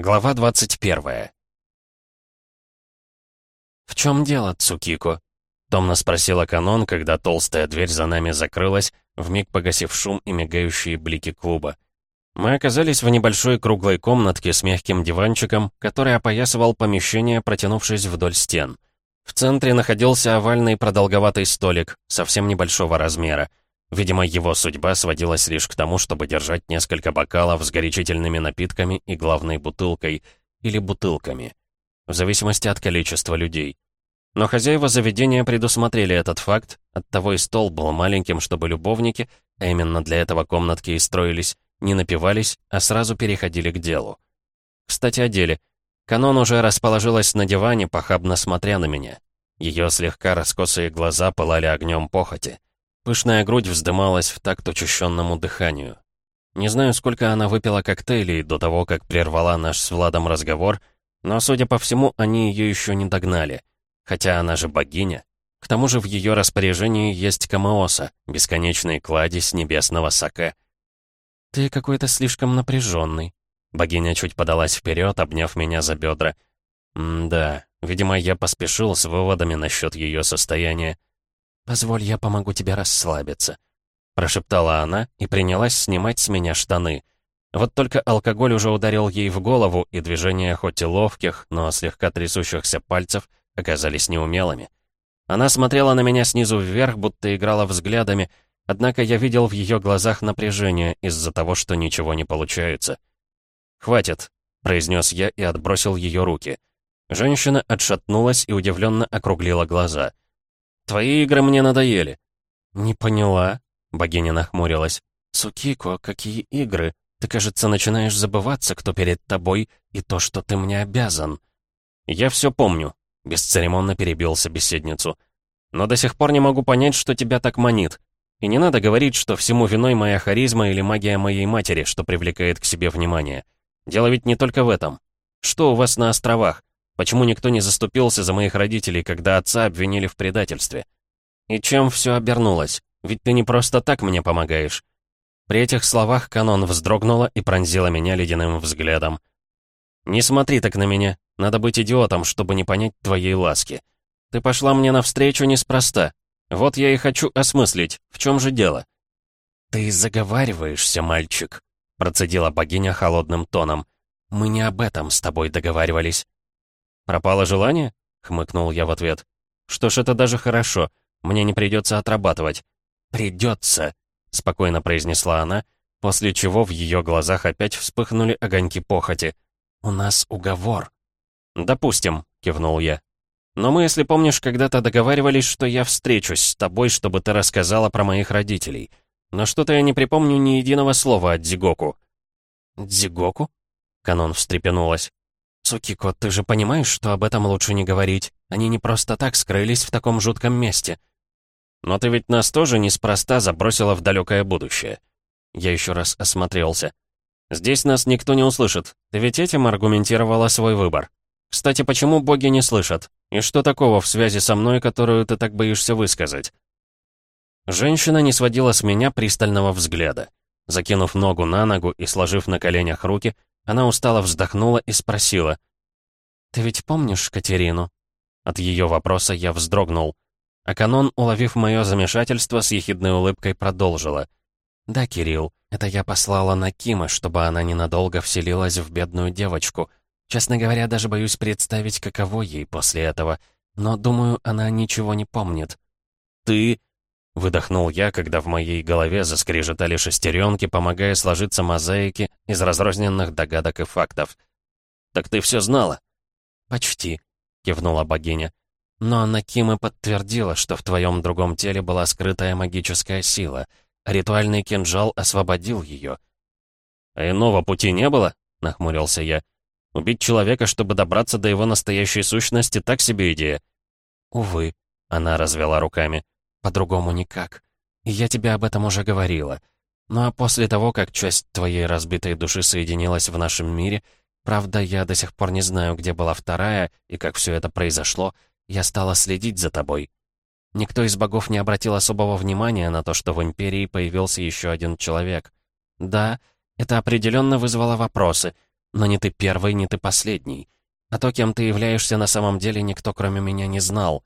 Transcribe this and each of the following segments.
Глава 21 «В чем дело, Цукико?» — томно спросила Канон, когда толстая дверь за нами закрылась, вмиг погасив шум и мигающие блики клуба. Мы оказались в небольшой круглой комнатке с мягким диванчиком, который опоясывал помещение, протянувшись вдоль стен. В центре находился овальный продолговатый столик, совсем небольшого размера. Видимо, его судьба сводилась лишь к тому, чтобы держать несколько бокалов с горячительными напитками и главной бутылкой, или бутылками, в зависимости от количества людей. Но хозяева заведения предусмотрели этот факт, оттого и стол был маленьким, чтобы любовники, а именно для этого комнатки и строились, не напивались, а сразу переходили к делу. Кстати, о деле. Канон уже расположилась на диване, похабно смотря на меня. Ее слегка раскосые глаза пылали огнем похоти. Пышная грудь вздымалась в такт учащенному дыханию. Не знаю, сколько она выпила коктейлей до того, как прервала наш с Владом разговор, но, судя по всему, они ее еще не догнали. Хотя она же богиня. К тому же в ее распоряжении есть Камаоса, бесконечный кладезь небесного саке. «Ты какой-то слишком напряженный. Богиня чуть подалась вперед, обняв меня за бедра. «Да, видимо, я поспешил с выводами насчет ее состояния. «Позволь, я помогу тебе расслабиться», — прошептала она и принялась снимать с меня штаны. Вот только алкоголь уже ударил ей в голову, и движения хоть и ловких, но слегка трясущихся пальцев оказались неумелыми. Она смотрела на меня снизу вверх, будто играла взглядами, однако я видел в ее глазах напряжение из-за того, что ничего не получается. «Хватит», — произнес я и отбросил ее руки. Женщина отшатнулась и удивленно округлила глаза — Твои игры мне надоели». «Не поняла», — богиня нахмурилась. «Цукико, какие игры? Ты, кажется, начинаешь забываться, кто перед тобой, и то, что ты мне обязан». «Я все помню», — бесцеремонно перебил собеседницу. «Но до сих пор не могу понять, что тебя так манит. И не надо говорить, что всему виной моя харизма или магия моей матери, что привлекает к себе внимание. Дело ведь не только в этом. Что у вас на островах? Почему никто не заступился за моих родителей, когда отца обвинили в предательстве? И чем все обернулось? Ведь ты не просто так мне помогаешь. При этих словах Канон вздрогнула и пронзила меня ледяным взглядом. «Не смотри так на меня. Надо быть идиотом, чтобы не понять твоей ласки. Ты пошла мне навстречу неспроста. Вот я и хочу осмыслить, в чем же дело?» «Ты заговариваешься, мальчик», — процедила богиня холодным тоном. «Мы не об этом с тобой договаривались». «Пропало желание?» — хмыкнул я в ответ. «Что ж, это даже хорошо. Мне не придется отрабатывать». «Придется», — спокойно произнесла она, после чего в ее глазах опять вспыхнули огоньки похоти. «У нас уговор». «Допустим», — кивнул я. «Но мы, если помнишь, когда-то договаривались, что я встречусь с тобой, чтобы ты рассказала про моих родителей. Но что-то я не припомню ни единого слова от Дзигоку». «Дзигоку?» — Канон встрепенулась. «Цукико, ты же понимаешь, что об этом лучше не говорить? Они не просто так скрылись в таком жутком месте». «Но ты ведь нас тоже неспроста забросила в далекое будущее». Я еще раз осмотрелся. «Здесь нас никто не услышит. Ты ведь этим аргументировала свой выбор. Кстати, почему боги не слышат? И что такого в связи со мной, которую ты так боишься высказать?» Женщина не сводила с меня пристального взгляда. Закинув ногу на ногу и сложив на коленях руки, она устало вздохнула и спросила. «Ты ведь помнишь Катерину?» От ее вопроса я вздрогнул. А канон, уловив мое замешательство, с ехидной улыбкой продолжила. «Да, Кирилл, это я послала на Кима, чтобы она ненадолго вселилась в бедную девочку. Честно говоря, даже боюсь представить, каково ей после этого. Но, думаю, она ничего не помнит». «Ты...» Выдохнул я, когда в моей голове заскрежетали шестеренки, помогая сложиться мозаики из разрозненных догадок и фактов. «Так ты все знала?» «Почти», — кивнула богиня. «Но Накима подтвердила, что в твоем другом теле была скрытая магическая сила. ритуальный кинжал освободил ее». «А иного пути не было?» — нахмурился я. «Убить человека, чтобы добраться до его настоящей сущности, так себе идея». «Увы», — она развела руками. По-другому никак. Я тебе об этом уже говорила. Ну а после того, как часть твоей разбитой души соединилась в нашем мире, правда, я до сих пор не знаю, где была вторая и как все это произошло, я стала следить за тобой. Никто из богов не обратил особого внимания на то, что в Империи появился еще один человек. Да, это определенно вызвало вопросы, но не ты первый, не ты последний. А то, кем ты являешься на самом деле, никто кроме меня не знал».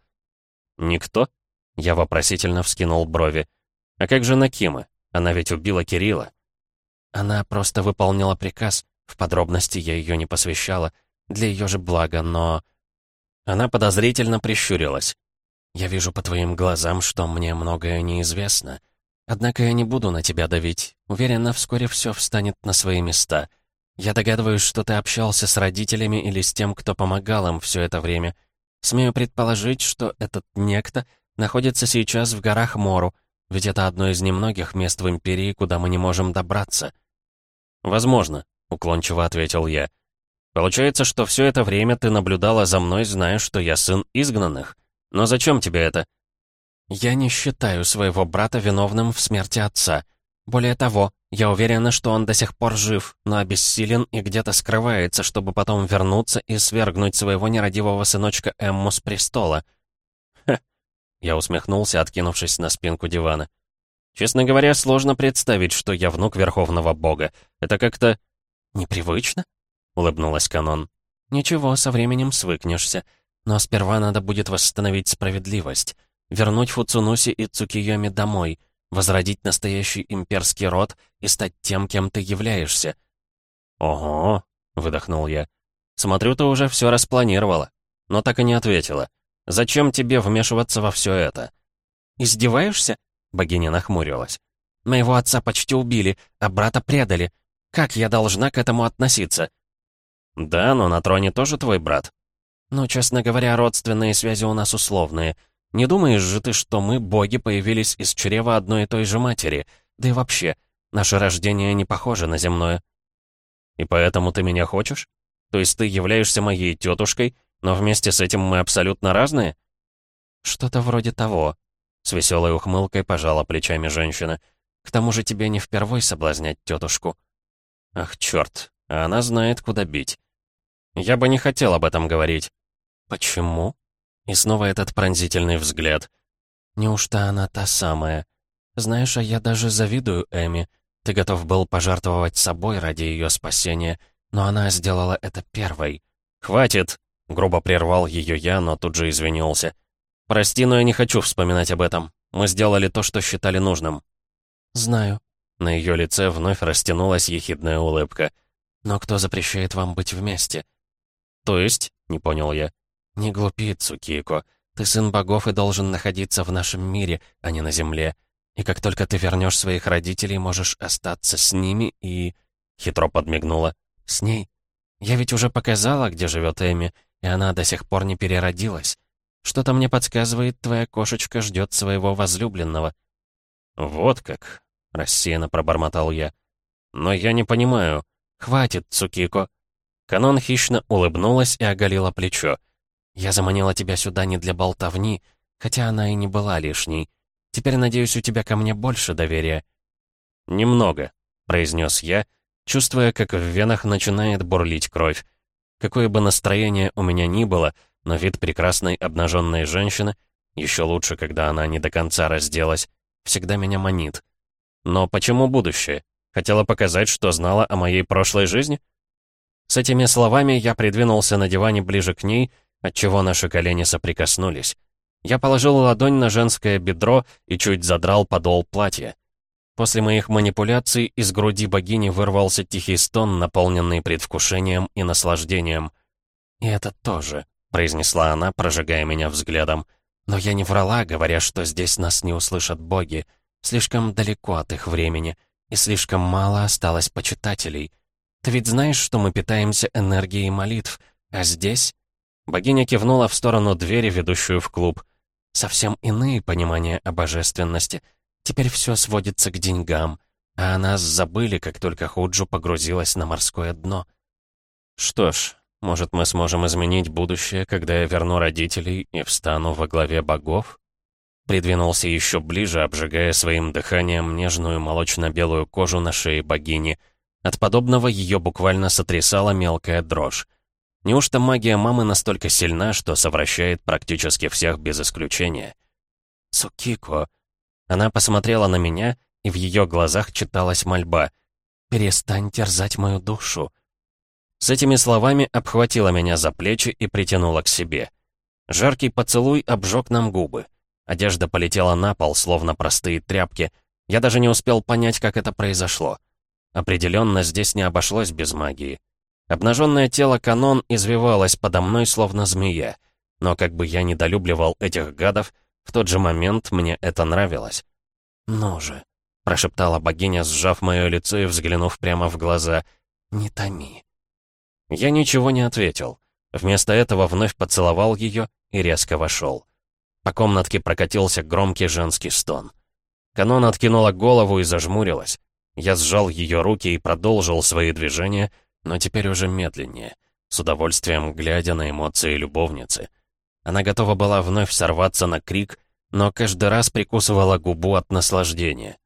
«Никто?» — я вопросительно вскинул брови. «А как же Накима? Она ведь убила Кирилла». Она просто выполнила приказ. В подробности я ее не посвящала. Для ее же блага, но... Она подозрительно прищурилась. «Я вижу по твоим глазам, что мне многое неизвестно. Однако я не буду на тебя давить. Уверена, вскоре все встанет на свои места. Я догадываюсь, что ты общался с родителями или с тем, кто помогал им все это время. Смею предположить, что этот некто находится сейчас в горах Мору, ведь это одно из немногих мест в Империи, куда мы не можем добраться». «Возможно», — уклончиво ответил я. «Получается, что все это время ты наблюдала за мной, зная, что я сын изгнанных. Но зачем тебе это?» «Я не считаю своего брата виновным в смерти отца. Более того, я уверена, что он до сих пор жив, но обессилен и где-то скрывается, чтобы потом вернуться и свергнуть своего нерадивого сыночка Эмму с престола». Я усмехнулся, откинувшись на спинку дивана. «Честно говоря, сложно представить, что я внук Верховного Бога. Это как-то...» «Непривычно?» — улыбнулась Канон. «Ничего, со временем свыкнешься. Но сперва надо будет восстановить справедливость, вернуть Фуцунуси и Цукиyomi домой, возродить настоящий имперский род и стать тем, кем ты являешься». «Ого!» — выдохнул я. «Смотрю, ты уже все распланировала, но так и не ответила. Зачем тебе вмешиваться во все это?» «Издеваешься?» — богиня нахмурилась. «Моего отца почти убили, а брата предали. Как я должна к этому относиться?» «Да, но на троне тоже твой брат», но, честно говоря, родственные связи у нас условные. Не думаешь же ты, что мы, боги, появились из чрева одной и той же матери? Да и вообще, наше рождение не похоже на земное. И поэтому ты меня хочешь? То есть ты являешься моей тетушкой, но вместе с этим мы абсолютно разные? Что-то вроде того. С веселой ухмылкой пожала плечами женщина. К тому же тебе не впервой соблазнять тетушку. Ах, черт, а она знает, куда бить. Я бы не хотел об этом говорить. «Почему?» И снова этот пронзительный взгляд. «Неужто она та самая? Знаешь, а я даже завидую Эми. Ты готов был пожертвовать собой ради ее спасения, но она сделала это первой». «Хватит!» — грубо прервал ее я, но тут же извинился. «Прости, но я не хочу вспоминать об этом. Мы сделали то, что считали нужным». «Знаю». На ее лице вновь растянулась ехидная улыбка. «Но кто запрещает вам быть вместе?» «То есть?» — не понял я. «Не глупи, Цукико. Ты сын богов и должен находиться в нашем мире, а не на земле. И как только ты вернешь своих родителей, можешь остаться с ними и...» Хитро подмигнула. «С ней. Я ведь уже показала, где живет Эми, и она до сих пор не переродилась. Что-то мне подсказывает, твоя кошечка ждет своего возлюбленного». «Вот как», — рассеянно пробормотал я. «Но я не понимаю. Хватит, Цукико». Канон хищно улыбнулась и оголила плечо. Я заманила тебя сюда не для болтовни, хотя она и не была лишней. Теперь, надеюсь, у тебя ко мне больше доверия». «Немного», — произнес я, чувствуя, как в венах начинает бурлить кровь. Какое бы настроение у меня ни было, но вид прекрасной обнаженной женщины, еще лучше, когда она не до конца разделась, всегда меня манит. Но почему будущее? Хотела показать, что знала о моей прошлой жизни? С этими словами я придвинулся на диване ближе к ней отчего наши колени соприкоснулись. Я положил ладонь на женское бедро и чуть задрал подол платья. После моих манипуляций из груди богини вырвался тихий стон, наполненный предвкушением и наслаждением. «И это тоже», — произнесла она, прожигая меня взглядом. «Но я не врала, говоря, что здесь нас не услышат боги. Слишком далеко от их времени, и слишком мало осталось почитателей. Ты ведь знаешь, что мы питаемся энергией молитв, а здесь Богиня кивнула в сторону двери, ведущую в клуб. Совсем иные понимания о божественности. Теперь все сводится к деньгам, а о нас забыли, как только Худжу погрузилась на морское дно. Что ж, может, мы сможем изменить будущее, когда я верну родителей и встану во главе богов? Придвинулся еще ближе, обжигая своим дыханием нежную молочно-белую кожу на шее богини. От подобного ее буквально сотрясала мелкая дрожь. Неужто магия мамы настолько сильна, что совращает практически всех без исключения? «Цукико...» Она посмотрела на меня, и в ее глазах читалась мольба. «Перестань терзать мою душу». С этими словами обхватила меня за плечи и притянула к себе. Жаркий поцелуй обжег нам губы. Одежда полетела на пол, словно простые тряпки. Я даже не успел понять, как это произошло. Определенно, здесь не обошлось без магии. Обнаженное тело канон извивалось подо мной, словно змея. Но как бы я недолюбливал этих гадов, в тот же момент мне это нравилось. «Ну же», — прошептала богиня, сжав мое лицо и взглянув прямо в глаза, — «не томи». Я ничего не ответил. Вместо этого вновь поцеловал ее и резко вошел. По комнатке прокатился громкий женский стон. Канон откинула голову и зажмурилась. Я сжал ее руки и продолжил свои движения, но теперь уже медленнее, с удовольствием глядя на эмоции любовницы. Она готова была вновь сорваться на крик, но каждый раз прикусывала губу от наслаждения.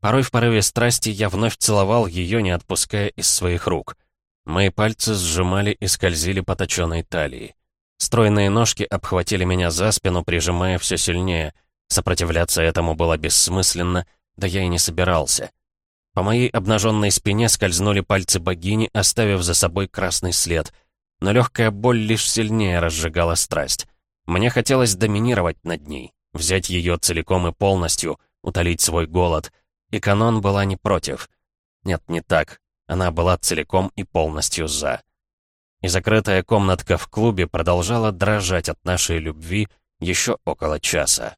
Порой в порыве страсти я вновь целовал ее, не отпуская из своих рук. Мои пальцы сжимали и скользили по точенной талии. Стройные ножки обхватили меня за спину, прижимая все сильнее. Сопротивляться этому было бессмысленно, да я и не собирался. По моей обнаженной спине скользнули пальцы богини, оставив за собой красный след. Но легкая боль лишь сильнее разжигала страсть. Мне хотелось доминировать над ней, взять ее целиком и полностью, утолить свой голод. И канон была не против. Нет, не так. Она была целиком и полностью за. И закрытая комнатка в клубе продолжала дрожать от нашей любви еще около часа.